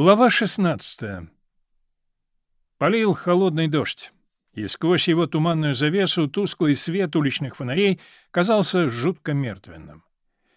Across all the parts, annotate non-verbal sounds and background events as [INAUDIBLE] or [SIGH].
Глава 16. Полил холодный дождь, и сквозь его туманную завесу тусклый свет уличных фонарей казался жутко мертвенным.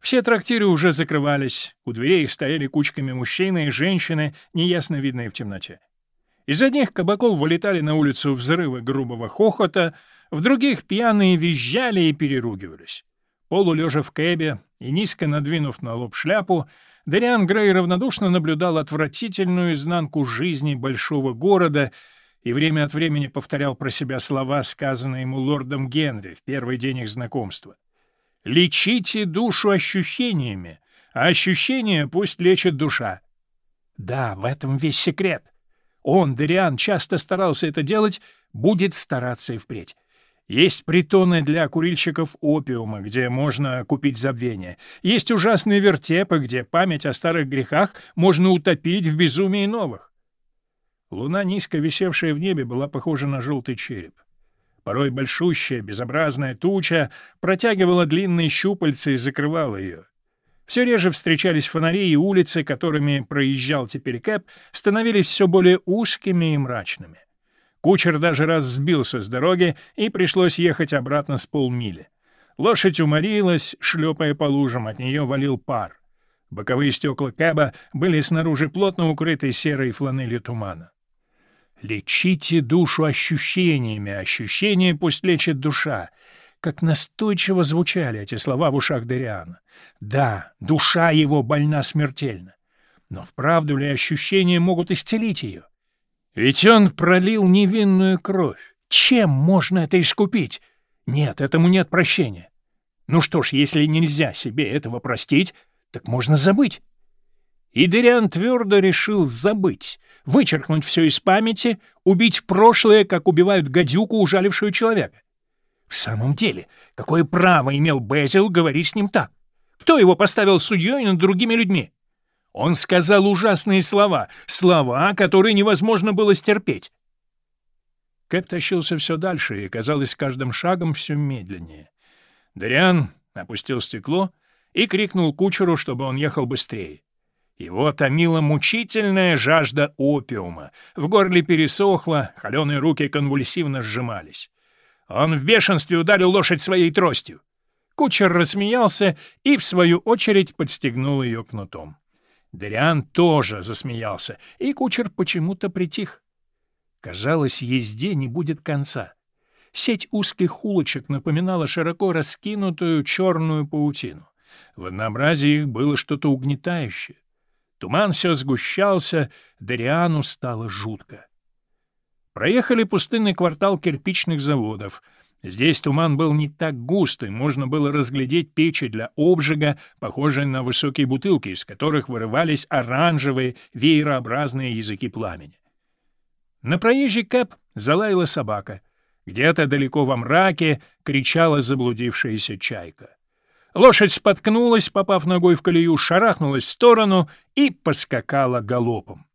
Все трактиры уже закрывались, у дверей стояли кучками мужчины и женщины, неясно видные в темноте. Из одних кабаков вылетали на улицу взрывы грубого хохота, в других пьяные визжали и переругивались. Полулежа в кэбе и низко надвинув на лоб шляпу, Дариан Грей равнодушно наблюдал отвратительную изнанку жизни большого города и время от времени повторял про себя слова, сказанные ему лордом Генри в первый день их знакомства. «Лечите душу ощущениями, а ощущения пусть лечит душа». Да, в этом весь секрет. Он, Дариан, часто старался это делать, будет стараться и впредь. Есть притоны для курильщиков опиума, где можно купить забвение. Есть ужасные вертепы, где память о старых грехах можно утопить в безумии новых. Луна, низко висевшая в небе, была похожа на желтый череп. Порой большущая, безобразная туча протягивала длинные щупальца и закрывала ее. Все реже встречались фонари, и улицы, которыми проезжал теперь Кэп, становились все более узкими и мрачными. Кучер даже раз сбился с дороги, и пришлось ехать обратно с полмили. Лошадь уморилась, шлепая по лужам, от нее валил пар. Боковые стекла кэба были снаружи плотно укрыты серой фланелью тумана. «Лечите душу ощущениями, ощущения пусть лечит душа». Как настойчиво звучали эти слова в ушах Дериана. Да, душа его больна смертельно. Но вправду ли ощущения могут исцелить ее? Ведь он пролил невинную кровь. Чем можно это искупить? Нет, этому нет прощения. Ну что ж, если нельзя себе этого простить, так можно забыть. И Дериан твердо решил забыть, вычеркнуть все из памяти, убить прошлое, как убивают гадюку, ужалившую человека. В самом деле, какое право имел Безил говорить с ним так? Кто его поставил судьей над другими людьми? Он сказал ужасные слова, слова, которые невозможно было стерпеть. Кэп тащился все дальше и, казалось, каждым шагом все медленнее. Дариан опустил стекло и крикнул кучеру, чтобы он ехал быстрее. Его томила мучительная жажда опиума. В горле пересохло, холеные руки конвульсивно сжимались. Он в бешенстве ударил лошадь своей тростью. Кучер рассмеялся и, в свою очередь, подстегнул ее кнутом. Дариан тоже засмеялся, и кучер почему-то притих. Казалось, езде не будет конца. Сеть узких улочек напоминала широко раскинутую черную паутину. В однообразии их было что-то угнетающее. Туман все сгущался, Дариану стало жутко. Проехали пустынный квартал кирпичных заводов — Здесь туман был не так густый, можно было разглядеть печи для обжига, похожие на высокие бутылки, из которых вырывались оранжевые веерообразные языки пламени. На проезжий кэп залаяла собака. Где-то далеко во мраке кричала заблудившаяся чайка. Лошадь споткнулась, попав ногой в колею, шарахнулась в сторону и поскакала галопом.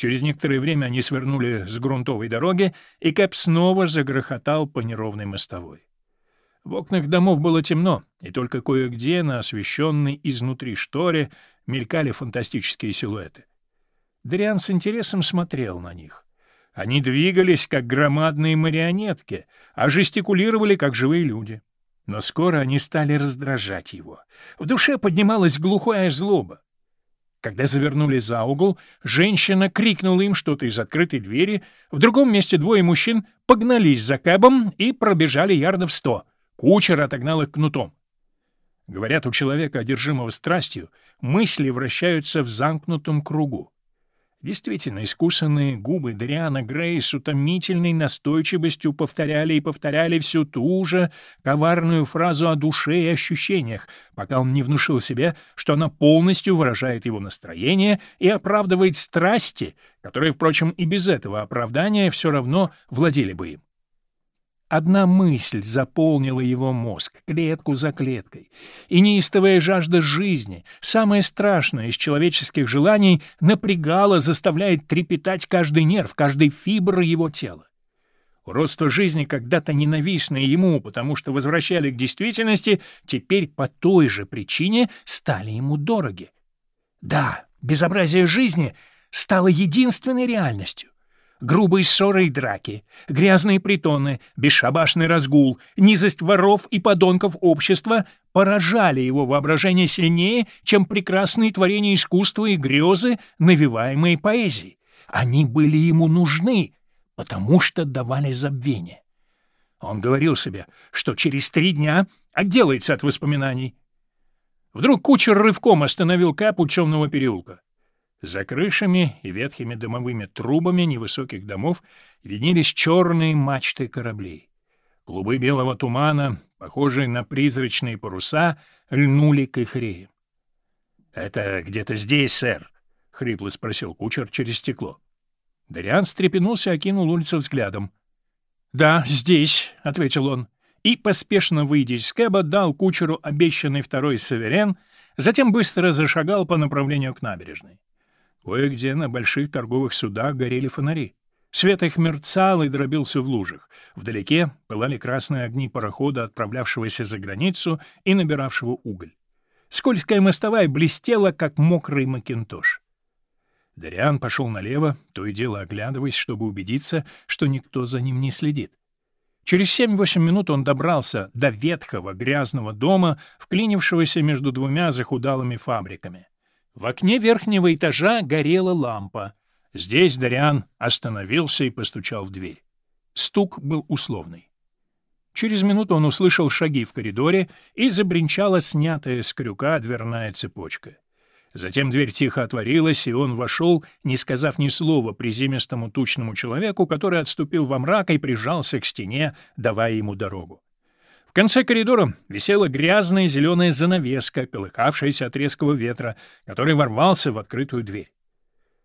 Через некоторое время они свернули с грунтовой дороги, и Кэп снова загрохотал по неровной мостовой. В окнах домов было темно, и только кое-где на освещенной изнутри шторе мелькали фантастические силуэты. Дриан с интересом смотрел на них. Они двигались, как громадные марионетки, а жестикулировали, как живые люди. Но скоро они стали раздражать его. В душе поднималась глухая злоба. Когда завернули за угол, женщина крикнула им что-то из открытой двери, в другом месте двое мужчин погнались за кэбом и пробежали ярдов сто. Кучер отогнал их кнутом. Говорят, у человека, одержимого страстью, мысли вращаются в замкнутом кругу. Действительно, искусанные губы Дриана Грей с утомительной настойчивостью повторяли и повторяли всю ту же коварную фразу о душе и ощущениях, пока он не внушил себе, что она полностью выражает его настроение и оправдывает страсти, которые, впрочем, и без этого оправдания все равно владели бы им. Одна мысль заполнила его мозг, клетку за клеткой, и неистовая жажда жизни, самое страшное из человеческих желаний, напрягала, заставляет трепетать каждый нерв, каждый фибр его тела. Уродство жизни, когда-то ненавистное ему, потому что возвращали к действительности, теперь по той же причине стали ему дороги. Да, безобразие жизни стало единственной реальностью. Грубые ссоры и драки, грязные притоны, бесшабашный разгул, низость воров и подонков общества поражали его воображение сильнее, чем прекрасные творения искусства и грезы, навиваемые поэзией. Они были ему нужны, потому что давали забвение. Он говорил себе, что через три дня отделается от воспоминаний. Вдруг кучер рывком остановил кап у темного переулка. За крышами и ветхими дымовыми трубами невысоких домов виднелись черные мачты кораблей. Клубы белого тумана, похожие на призрачные паруса, льнули к их реям. — Это где-то здесь, сэр, — хрипло спросил кучер через стекло. Дариан встрепенулся и окинул улицу взглядом. — Да, здесь, — ответил он, и, поспешно выйдя из кэба, дал кучеру обещанный второй саверен, затем быстро зашагал по направлению к набережной. Кое-где на больших торговых судах горели фонари. Свет их мерцал и дробился в лужах. Вдалеке пылали красные огни парохода, отправлявшегося за границу и набиравшего уголь. Скользкая мостовая блестела, как мокрый макинтош. Дариан пошел налево, то и дело оглядываясь, чтобы убедиться, что никто за ним не следит. Через семь-восемь минут он добрался до ветхого грязного дома, вклинившегося между двумя захудалыми фабриками. В окне верхнего этажа горела лампа. Здесь Дариан остановился и постучал в дверь. Стук был условный. Через минуту он услышал шаги в коридоре и забринчала снятая с крюка дверная цепочка. Затем дверь тихо отворилась, и он вошел, не сказав ни слова приземистому тучному человеку, который отступил во мрак и прижался к стене, давая ему дорогу. В конце коридора висела грязная зеленая занавеска, колыхавшаяся от резкого ветра, который ворвался в открытую дверь.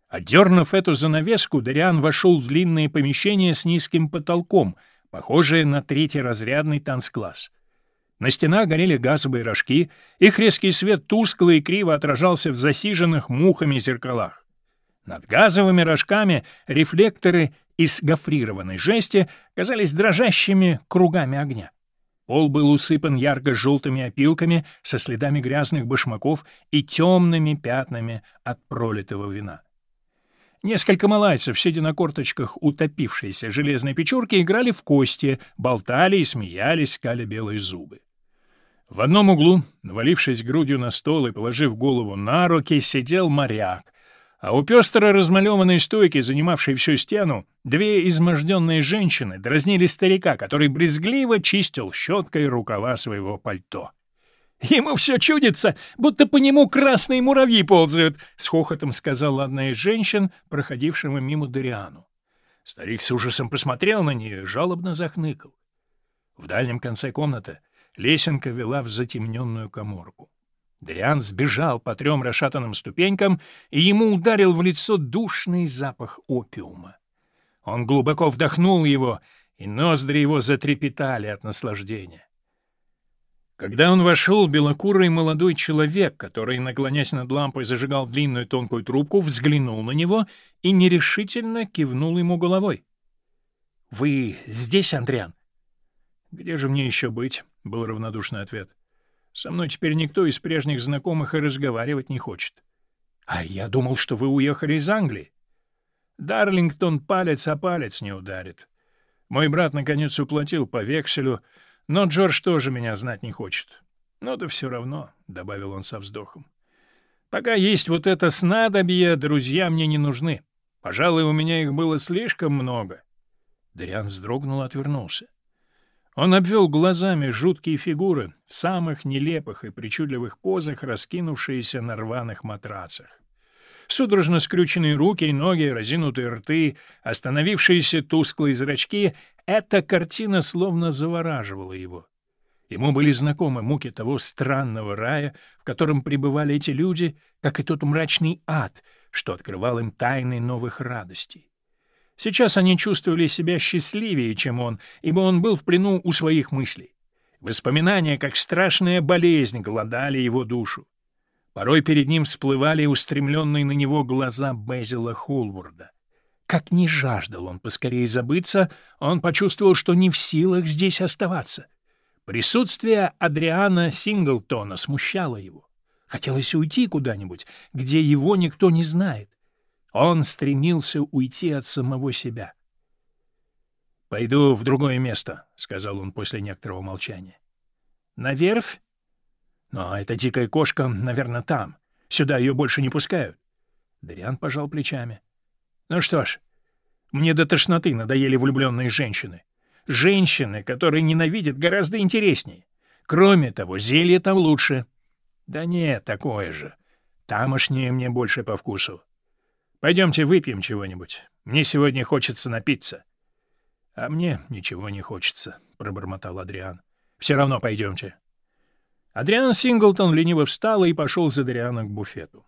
Отдернув эту занавеску, Дариан вошел в длинное помещение с низким потолком, похожее на третий разрядный танцкласс. На стенах горели газовые рожки, их резкий свет тускло и криво отражался в засиженных мухами зеркалах. Над газовыми рожками рефлекторы из гофрированной жести казались дрожащими кругами огня. Пол был усыпан ярко-желтыми опилками со следами грязных башмаков и темными пятнами от пролитого вина. Несколько малайцев, сидя на корточках утопившейся железной печурки, играли в кости, болтали и смеялись, скали белые зубы. В одном углу, навалившись грудью на стол и положив голову на руки, сидел моряк, а у пестро размалеванной стойки, занимавшей всю стену, две изможденные женщины дразнили старика, который брезгливо чистил щеткой рукава своего пальто. «Ему все чудится, будто по нему красные муравьи ползают», — с хохотом сказала одна из женщин, проходившего мимо Дориану. Старик с ужасом посмотрел на нее жалобно захныкал. В дальнем конце комнаты лесенка вела в затемненную коморку. Дриан сбежал по трем расшатанным ступенькам, и ему ударил в лицо душный запах опиума. Он глубоко вдохнул его, и ноздри его затрепетали от наслаждения. Когда он вошел, белокурый молодой человек, который, наклонясь над лампой, зажигал длинную тонкую трубку, взглянул на него и нерешительно кивнул ему головой. — Вы здесь, Андриан? — Где же мне еще быть? — был равнодушный ответ. — со мной теперь никто из прежних знакомых и разговаривать не хочет. — А я думал, что вы уехали из Англии. Дарлингтон палец о палец не ударит. Мой брат, наконец, уплатил по векселю, но Джордж тоже меня знать не хочет. Но да все равно, — добавил он со вздохом. Пока есть вот это снадобье, друзья мне не нужны. Пожалуй, у меня их было слишком много. Дриан вздрогнул и отвернулся. Он обвел глазами жуткие фигуры в самых нелепых и причудливых позах, раскинувшиеся на рваных матрацах. Судорожно скрюченные руки и ноги, разинутые рты, остановившиеся тусклые зрачки — эта картина словно завораживала его. Ему были знакомы муки того странного рая, в котором пребывали эти люди, как и тот мрачный ад, что открывал им тайны новых радостей. Сейчас они чувствовали себя счастливее, чем он, ибо он был в плену у своих мыслей. Воспоминания, как страшная болезнь, голодали его душу. Порой перед ним всплывали устремленные на него глаза Безила Холварда. Как не жаждал он поскорее забыться, он почувствовал, что не в силах здесь оставаться. Присутствие Адриана Синглтона смущало его. Хотелось уйти куда-нибудь, где его никто не знает. Он стремился уйти от самого себя. «Пойду в другое место», — сказал он после некоторого молчания. «На верфь? Но эта дикая кошка, наверное, там. Сюда ее больше не пускают». Дариан пожал плечами. «Ну что ж, мне до тошноты надоели влюбленные женщины. Женщины, которые ненавидят, гораздо интереснее. Кроме того, зелье там лучше». «Да нет, такое же. Тамошнее мне больше по вкусу. Пойдемте выпьем чего-нибудь. Мне сегодня хочется напиться». — А мне ничего не хочется, — пробормотал Адриан. — Все равно пойдемте. Адриан Синглтон лениво встал и пошел за Адрианом к буфету.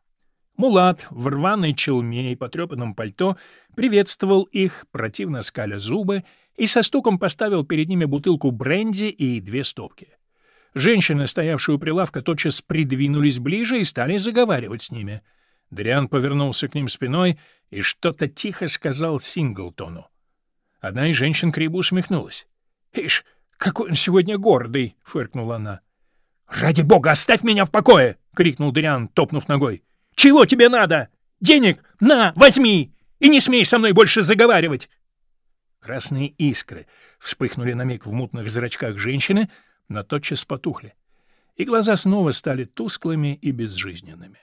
Мулат в рваной челме и потрепанном пальто приветствовал их, противно скаля зубы, и со стуком поставил перед ними бутылку бренди и две стопки. Женщины, стоявшие у прилавка, тотчас придвинулись ближе и стали заговаривать с ними. Дриан повернулся к ним спиной и что-то тихо сказал Синглтону. Одна из женщин криво усмехнулась. «Ишь, какой он сегодня гордый!» — фыркнула она. «Ради бога, оставь меня в покое!» — крикнул Дриан, топнув ногой. «Чего тебе надо? Денег? На, возьми! И не смей со мной больше заговаривать!» Красные искры вспыхнули на миг в мутных зрачках женщины, но тотчас потухли, и глаза снова стали тусклыми и безжизненными.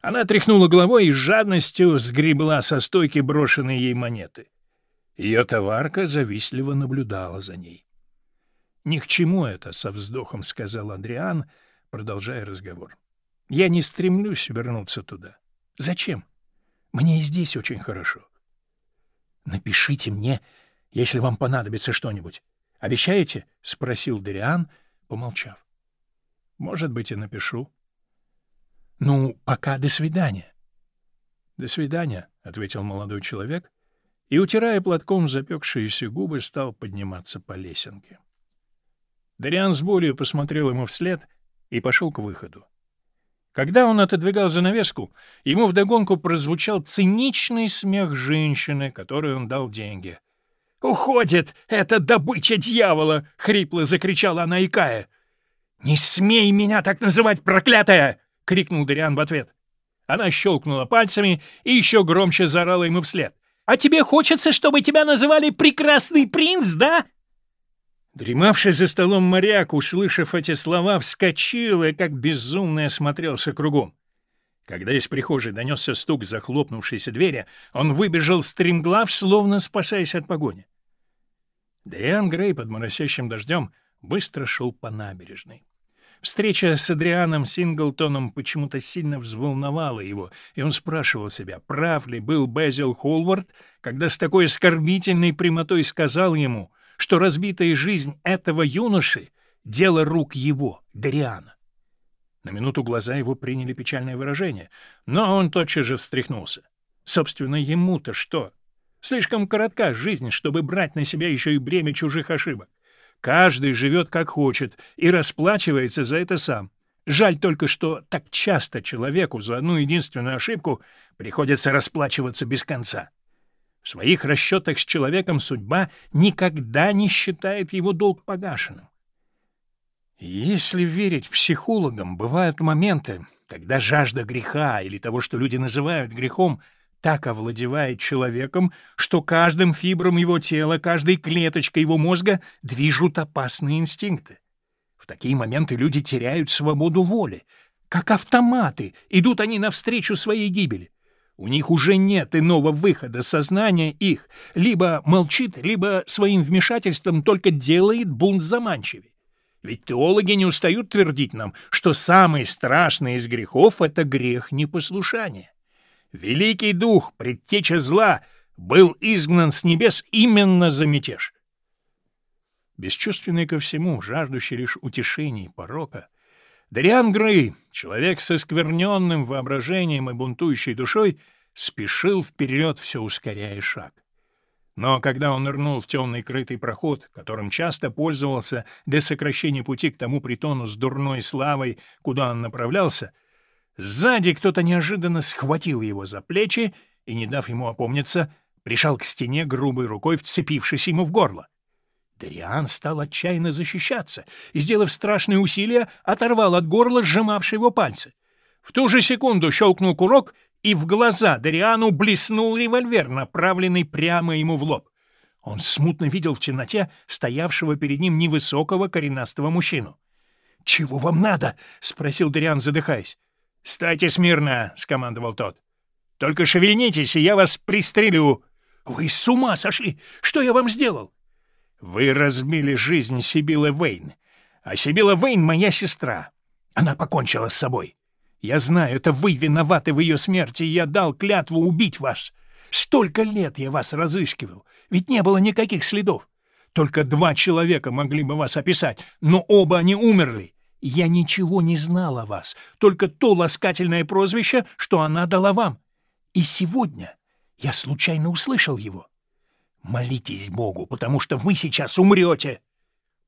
Она тряхнула головой и с жадностью сгребла со стойки брошенные ей монеты. Ее товарка завистливо наблюдала за ней. «Ни к чему это», — со вздохом сказал Адриан, продолжая разговор. «Я не стремлюсь вернуться туда. Зачем? Мне и здесь очень хорошо. Напишите мне, если вам понадобится что-нибудь. Обещаете?» — спросил Дариан, помолчав. «Может быть, и напишу». «Ну, пока до свидания». «До свидания», — ответил молодой человек и, утирая платком запекшиеся губы, стал подниматься по лесенке. Дариан с болью посмотрел ему вслед и пошел к выходу. Когда он отодвигал занавеску, ему вдогонку прозвучал циничный смех женщины, которой он дал деньги. «Уходит! Это добыча дьявола!» — хрипло закричала она, икая. «Не смей меня так называть, проклятая!» — крикнул Дариан в ответ. Она щелкнула пальцами и еще громче заорала ему вслед. А тебе хочется, чтобы тебя называли прекрасный принц, да?» Дремавший за столом моряк, услышав эти слова, вскочил и как безумный осмотрелся кругом. Когда из прихожей донесся стук захлопнувшейся двери, он выбежал стремглав, словно спасаясь от погони. Дриан Грей под моросящим дождем быстро шел по набережной. Встреча с Адрианом Синглтоном почему-то сильно взволновала его, и он спрашивал себя, прав ли был Безил Холвард, когда с такой оскорбительной прямотой сказал ему, что разбитая жизнь этого юноши — дело рук его, Дариана. На минуту глаза его приняли печальное выражение, но он тотчас же встряхнулся. Собственно, ему-то что? Слишком коротка жизнь, чтобы брать на себя еще и бремя чужих ошибок. Каждый живет как хочет и расплачивается за это сам. Жаль только, что так часто человеку за одну единственную ошибку приходится расплачиваться без конца. В своих расчетах с человеком судьба никогда не считает его долг погашенным. Если верить психологам, бывают моменты, когда жажда греха или того, что люди называют грехом, так овладевает человеком, что каждым фибром его тела, каждой клеточкой его мозга движут опасные инстинкты. В такие моменты люди теряют свободу воли. Как автоматы, идут они навстречу своей гибели. У них уже нет иного выхода, сознание их либо молчит, либо своим вмешательством только делает бунт заманчивее. Ведь теологи не устают твердить нам, что самый страшный из грехов — это грех непослушания. Великий дух, предтеча зла, был изгнан с небес именно за мятеж. Бесчувственный ко всему, жаждущий лишь утешений порока, Дариан Грей, человек со скверненным воображением и бунтующей душой, спешил вперед, все ускоряя шаг. Но когда он нырнул в темный крытый проход, которым часто пользовался для сокращения пути к тому притону с дурной славой, куда он направлялся, Сзади кто-то неожиданно схватил его за плечи и, не дав ему опомниться, пришел к стене грубой рукой, вцепившись ему в горло. Дариан стал отчаянно защищаться и, сделав страшные усилия, оторвал от горла сжимавший его пальцы. В ту же секунду щелкнул курок, и в глаза Дариану блеснул револьвер, направленный прямо ему в лоб. Он смутно видел в темноте стоявшего перед ним невысокого коренастого мужчину. «Чего вам надо?» — спросил Дариан, задыхаясь. «Стойте смирно!» — скомандовал тот. «Только шевельнитесь, и я вас пристрелю!» «Вы с ума сошли! Что я вам сделал?» «Вы разбили жизнь Сибилы Вейн. А Сибила Вейн — моя сестра. Она покончила с собой. Я знаю, это вы виноваты в ее смерти, я дал клятву убить вас. Столько лет я вас разыскивал, ведь не было никаких следов. Только два человека могли бы вас описать, но оба они умерли. Я ничего не знал о вас, только то ласкательное прозвище, что она дала вам. И сегодня я случайно услышал его. Молитесь Богу, потому что вы сейчас умрете.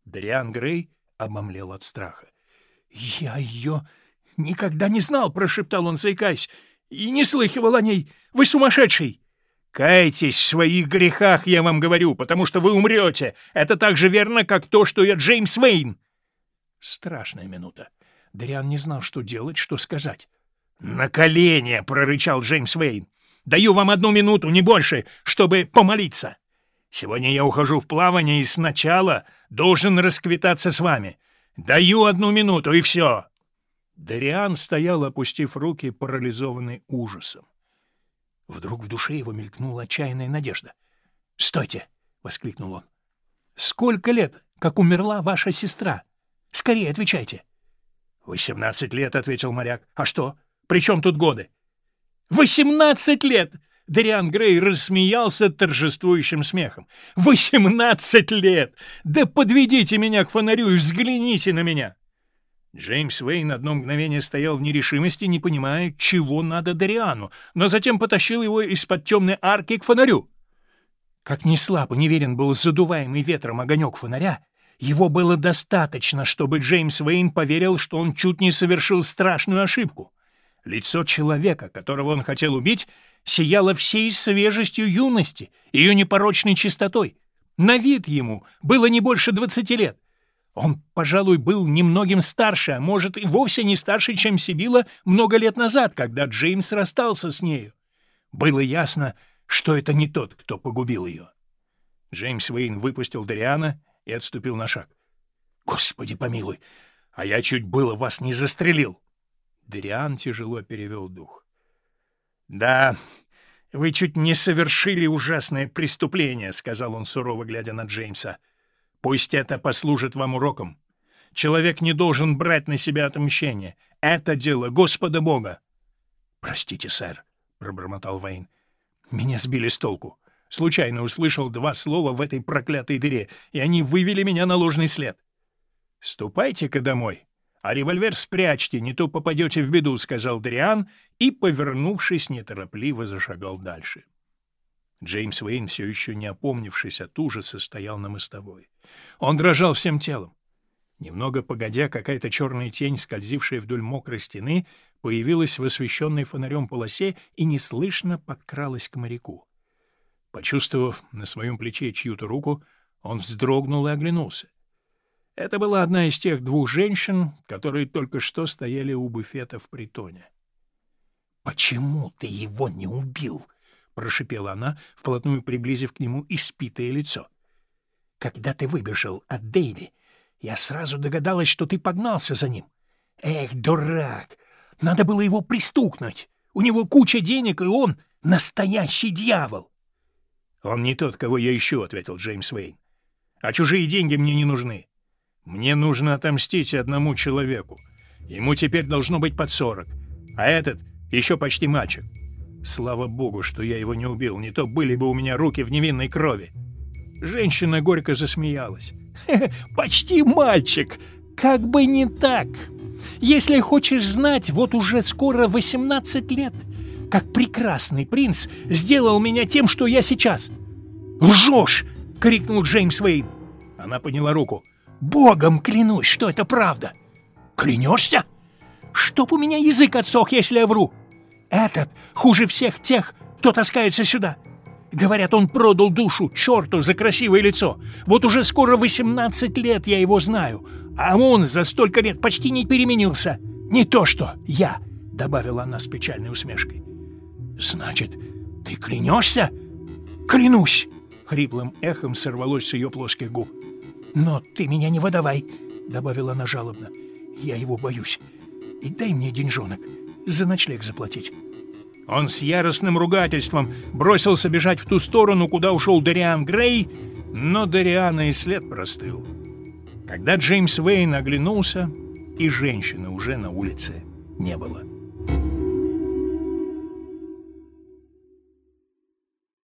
Дриан Грей обомлел от страха. — Я ее никогда не знал, — прошептал он, заикаясь, — и не слыхивал о ней. Вы сумасшедший! Кайтесь в своих грехах, я вам говорю, потому что вы умрете. Это так же верно, как то, что я Джеймс Вейн. Страшная минута. Дриан не знал, что делать, что сказать. «На колени!» — прорычал Джеймс Вейн. «Даю вам одну минуту, не больше, чтобы помолиться. Сегодня я ухожу в плавание и сначала должен расквитаться с вами. Даю одну минуту, и все!» Дариан стоял, опустив руки, парализованный ужасом. Вдруг в душе его мелькнула отчаянная надежда. «Стойте!» — воскликнул он. «Сколько лет, как умерла ваша сестра? Скорее отвечайте!» «Восемнадцать лет», — ответил моряк. «А что? При чем тут годы?» «Восемнадцать лет!» Дариан Грей рассмеялся торжествующим смехом. «Восемнадцать лет! Да подведите меня к фонарю и взгляните на меня!» Джеймс Уэйн одно мгновение стоял в нерешимости, не понимая, чего надо Дариану, но затем потащил его из-под темной арки к фонарю. Как ни слабо неверен был задуваемый ветром огонек фонаря, его было достаточно, чтобы Джеймс Уэйн поверил, что он чуть не совершил страшную ошибку. Лицо человека, которого он хотел убить, сияла всей свежестью юности, ее непорочной чистотой. На вид ему было не больше двадцати лет. Он, пожалуй, был немногим старше, а может и вовсе не старше, чем Сибила много лет назад, когда Джеймс расстался с нею. Было ясно, что это не тот, кто погубил ее. Джеймс Уэйн выпустил Дариана и отступил на шаг. «Господи помилуй! А я чуть было вас не застрелил!» Дариан тяжело перевел дух. «Да, вы чуть не совершили ужасное преступление», — сказал он, сурово глядя на Джеймса. «Пусть это послужит вам уроком. Человек не должен брать на себя отмщение. Это дело Господа Бога». «Простите, сэр», — пробормотал Вейн. «Меня сбили с толку. Случайно услышал два слова в этой проклятой дыре, и они вывели меня на ложный след». «Ступайте-ка домой», «А револьвер спрячьте, не то попадете в беду», — сказал Дриан и, повернувшись, неторопливо зашагал дальше. Джеймс Уэйн, все еще не опомнившись от ужаса, стоял на мостовой. Он дрожал всем телом. Немного погодя, какая-то черная тень, скользившая вдоль мокрой стены, появилась в освещенной фонарем полосе и неслышно подкралась к моряку. Почувствовав на своем плече чью-то руку, он вздрогнул и оглянулся. Это была одна из тех двух женщин, которые только что стояли у буфета в притоне. «Почему ты его не убил?» — прошипела она, вплотную приблизив к нему испитое лицо. «Когда ты выбежал от Дейли, я сразу догадалась, что ты погнался за ним. Эх, дурак! Надо было его пристукнуть. У него куча денег, и он настоящий дьявол!» «Он не тот, кого я ищу», — ответил Джеймс Уэйн. «А чужие деньги мне не нужны. Мне нужно отомстить одному человеку. Ему теперь должно быть под сорок. А этот еще почти мальчик. Слава богу, что я его не убил, не то были бы у меня руки в невинной крови. Женщина горько засмеялась. [LAUGHS] «Почти мальчик! Как бы не так! Если хочешь знать, вот уже скоро 18 лет, как прекрасный принц сделал меня тем, что я сейчас!» «Лжешь!» — крикнул Джеймс Вейн. Она подняла руку. Богом клянусь, что это правда. Клянешься? Чтоб у меня язык отсох, если я вру. Этот хуже всех тех, кто таскается сюда. Говорят, он продал душу черту за красивое лицо. Вот уже скоро 18 лет я его знаю, а он за столько лет почти не переменился. Не то что я, — добавила она с печальной усмешкой. «Значит, ты клянешься?» «Клянусь!» — хриплым эхом сорвалось с ее плоских губ. «Но ты меня не выдавай!» — добавила она жалобно. «Я его боюсь. И дай мне деньжонок, за ночлег заплатить». Он с яростным ругательством бросился бежать в ту сторону, куда ушел Дариан Грей, но Дариана и след простыл. Когда Джеймс Уэйн оглянулся, и женщины уже на улице не было.